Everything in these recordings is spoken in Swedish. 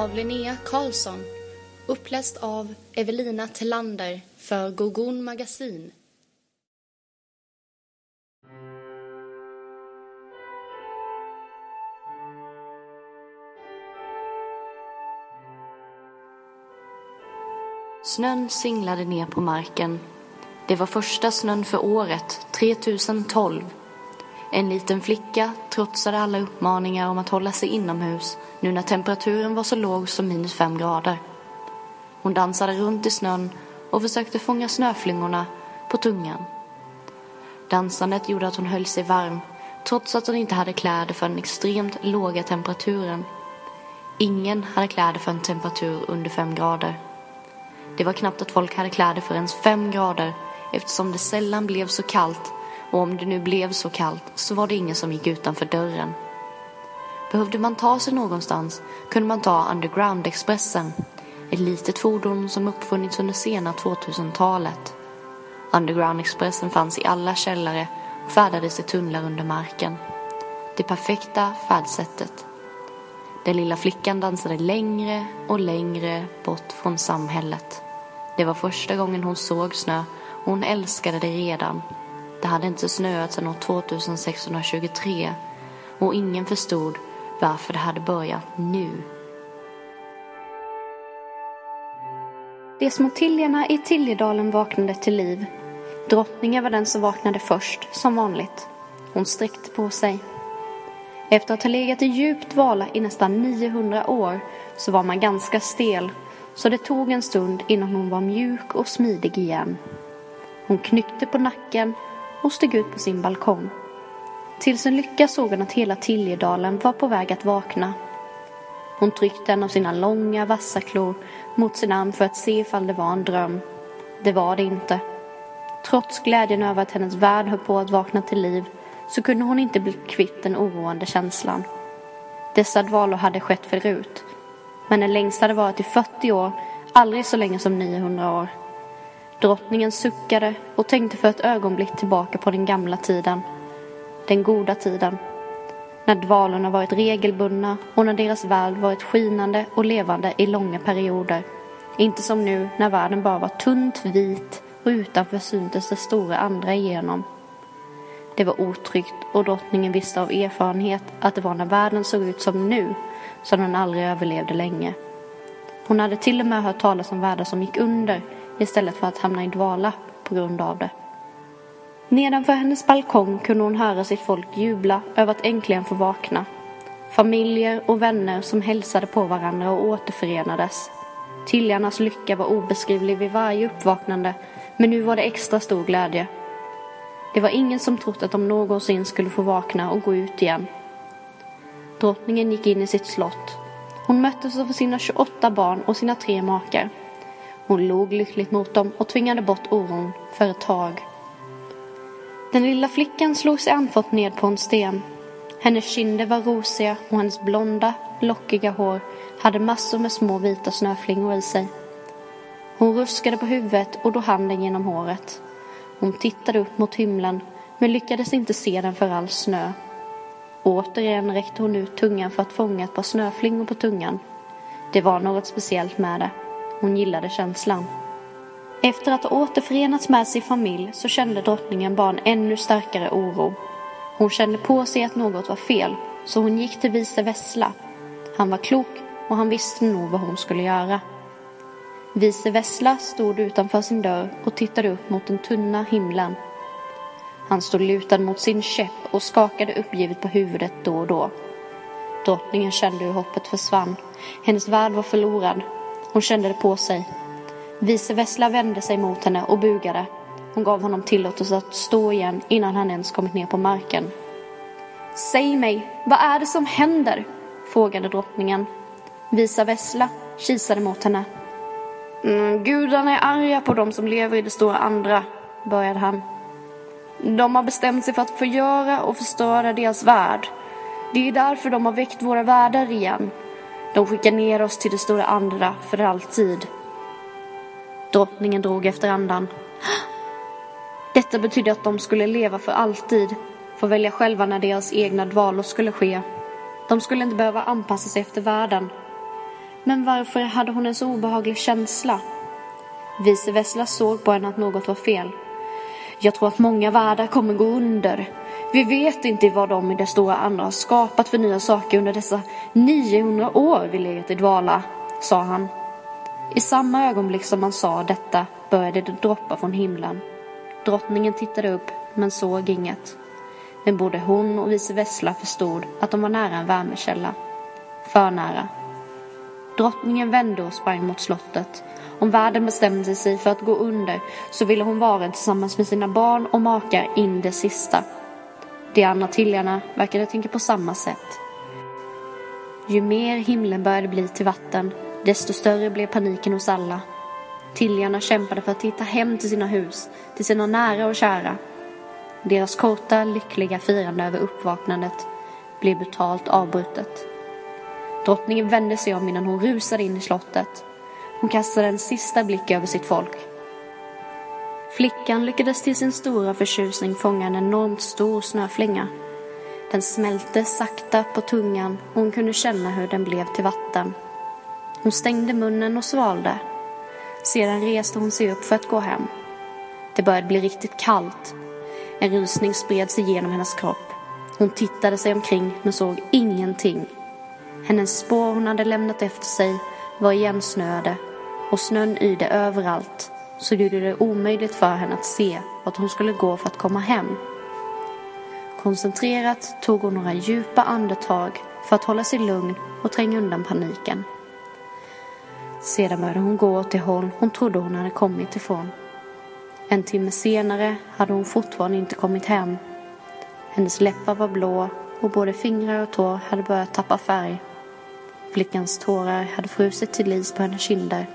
av Linnea Karlsson. Uppläst av Evelina Tillander för Gogon Magasin. Snön singlade ner på marken. Det var första snön för året, 3012. En liten flicka trotsade alla uppmaningar om att hålla sig inomhus nu när temperaturen var så låg som minus fem grader. Hon dansade runt i snön och försökte fånga snöflingorna på tungan. Dansandet gjorde att hon höll sig varm trots att hon inte hade kläder för den extremt låga temperaturen. Ingen hade kläder för en temperatur under fem grader. Det var knappt att folk hade kläder för ens fem grader eftersom det sällan blev så kallt och om det nu blev så kallt så var det ingen som gick utanför dörren. Behövde man ta sig någonstans kunde man ta Underground-expressen, ett litet fordon som uppfunnits under sena 2000-talet. Underground-expressen fanns i alla källare och färdades i tunnlar under marken. Det perfekta färdsättet. Den lilla flickan dansade längre och längre bort från samhället. Det var första gången hon såg snö och hon älskade det redan. Det hade inte snöat sedan år 2623 och ingen förstod varför det hade börjat nu. De små Tiljarna i Tiljedalen vaknade till liv. Drottningen var den som vaknade först, som vanligt. Hon sträckte på sig. Efter att ha legat i djupt dvala i nästan 900 år så var man ganska stel så det tog en stund innan hon var mjuk och smidig igen. Hon knyckte på nacken och steg ut på sin balkong. Till sin lycka såg hon att hela Tiljedalen var på väg att vakna. Hon tryckte en av sina långa vassa klor mot sin arm för att se ifall det var en dröm. Det var det inte. Trots glädjen över att hennes värld höll på att vakna till liv så kunde hon inte bli kvitt den oroande känslan. Dessa dvalor hade skett förut. Men den längsta hade varit i 40 år, aldrig så länge som 900 år. Drottningen suckade och tänkte för ett ögonblick tillbaka på den gamla tiden. Den goda tiden. När dvalorna varit regelbundna och när deras värld varit skinande och levande i långa perioder. Inte som nu när världen bara var tunt vit och utanför syntes det stora andra igenom. Det var otryggt och drottningen visste av erfarenhet att det var när världen såg ut som nu som den aldrig överlevde länge. Hon hade till och med hört talas om världar som gick under istället för att hamna i dvala på grund av det. Nedanför hennes balkong kunde hon höra sitt folk jubla över att äntligen få vakna. Familjer och vänner som hälsade på varandra och återförenades. Tiljarnas lycka var obeskrivlig vid varje uppvaknande men nu var det extra stor glädje. Det var ingen som trott att de någonsin skulle få vakna och gå ut igen. Drottningen gick in i sitt slott. Hon möttes av sina 28 barn och sina tre makar. Hon log lyckligt mot dem och tvingade bort oron för ett tag. Den lilla flickan slog sig andfått ned på en sten. Hennes kinder var rosiga och hennes blonda, lockiga hår hade massor med små vita snöflingor i sig. Hon ruskade på huvudet och drog handen genom håret. Hon tittade upp mot himlen men lyckades inte se den för all snö. Återigen räckte hon ut tungan för att fånga ett par snöflingor på tungan. Det var något speciellt med det. Hon gillade känslan. Efter att ha återförenats med sin familj så kände drottningen bara en ännu starkare oro. Hon kände på sig att något var fel så hon gick till vice Vessla. Han var klok och han visste nog vad hon skulle göra. Vice Vessla stod utanför sin dörr och tittade upp mot den tunna himlen. Han stod lutad mot sin käpp och skakade uppgivet på huvudet då och då. Drottningen kände hur hoppet försvann. Hennes värld var förlorad. Hon kände det på sig. Vice Vessla vände sig mot henne och bugade. Hon gav honom tillåtelse att stå igen innan han ens kommit ner på marken. Säg mig, vad är det som händer? frågade drottningen. Visa Vessla kisade mot henne. Mm, gudarna är arga på dem som lever i det stora andra, började han. De har bestämt sig för att förgöra och förstöra deras värld. Det är därför de har väckt våra världar igen. De skickar ner oss till det stora andra för alltid. Drottningen drog efter andan. Detta betydde att de skulle leva för alltid, få välja själva när deras egna dvalor skulle ske. De skulle inte behöva anpassa sig efter världen. Men varför hade hon en så obehaglig känsla? Vice Vessla såg på henne att något var fel. Jag tror att många världar kommer gå under. Vi vet inte vad de i det stora andra har skapat för nya saker under dessa 900 år vi legat i dvala, sa han. I samma ögonblick som han sa detta började det droppa från himlen. Drottningen tittade upp men såg inget. Men både hon och vice Vessla förstod att de var nära en värmekälla. För nära. Drottningen vände och sprang mot slottet. Om världen bestämde sig för att gå under så ville hon vara tillsammans med sina barn och makar in det sista. De andra tiljarna verkade tänka på samma sätt. Ju mer himlen började bli till vatten, desto större blev paniken hos alla. Tiljarna kämpade för att hitta hem till sina hus, till sina nära och kära. Deras korta, lyckliga firande över uppvaknandet blev brutalt avbrutet. Drottningen vände sig om innan hon rusade in i slottet. Hon kastade en sista blick över sitt folk. Flickan lyckades till sin stora förtjusning fånga en enormt stor snöflinga. Den smälte sakta på tungan och hon kunde känna hur den blev till vatten. Hon stängde munnen och svalde. Sedan reste hon sig upp för att gå hem. Det började bli riktigt kallt. En rusning spred sig genom hennes kropp. Hon tittade sig omkring men såg ingenting. Hennes spår hon hade lämnat efter sig var igensnöade och snön yrde överallt så gjorde det omöjligt för henne att se vart hon skulle gå för att komma hem. Koncentrerat tog hon några djupa andetag för att hålla sig lugn och tränga undan paniken. Sedan började hon gå åt det håll hon trodde hon hade kommit ifrån. En timme senare hade hon fortfarande inte kommit hem. Hennes läppar var blå och både fingrar och tår hade börjat tappa färg. Flickans tårar hade frusit till is på hennes kinder.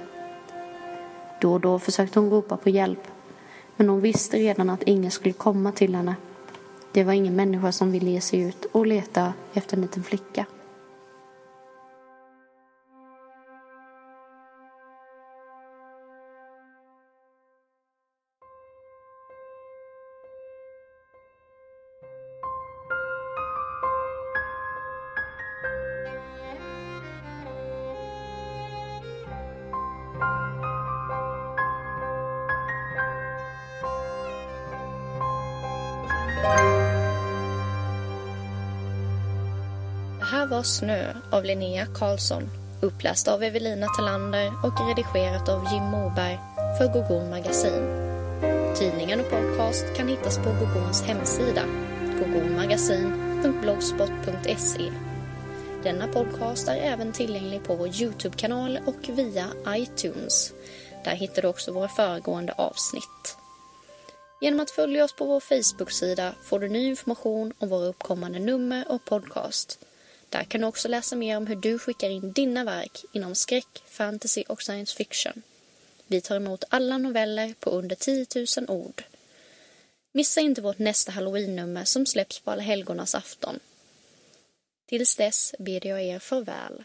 Då och då försökte hon ropa på hjälp, men hon visste redan att ingen skulle komma till henne. Det var ingen människa som ville ge sig ut och leta efter en liten flicka. Det här var Snö av Linnea Karlsson, uppläst av Evelina Talander och redigerat av Jim Moberg för Gogon Magasin. Tidningen och podcast kan hittas på Gogons hemsida, gogonmagasin.blogspot.se. Denna podcast är även tillgänglig på vår Youtube-kanal och via iTunes. Där hittar du också våra föregående avsnitt. Genom att följa oss på vår Facebook-sida får du ny information om våra uppkommande nummer och podcast. Där kan du också läsa mer om hur du skickar in dina verk inom skräck, fantasy och science fiction. Vi tar emot alla noveller på under 10 000 ord. Missa inte vårt nästa halloween-nummer som släpps på Alla helgonas afton. Tills dess ber jag er farväl.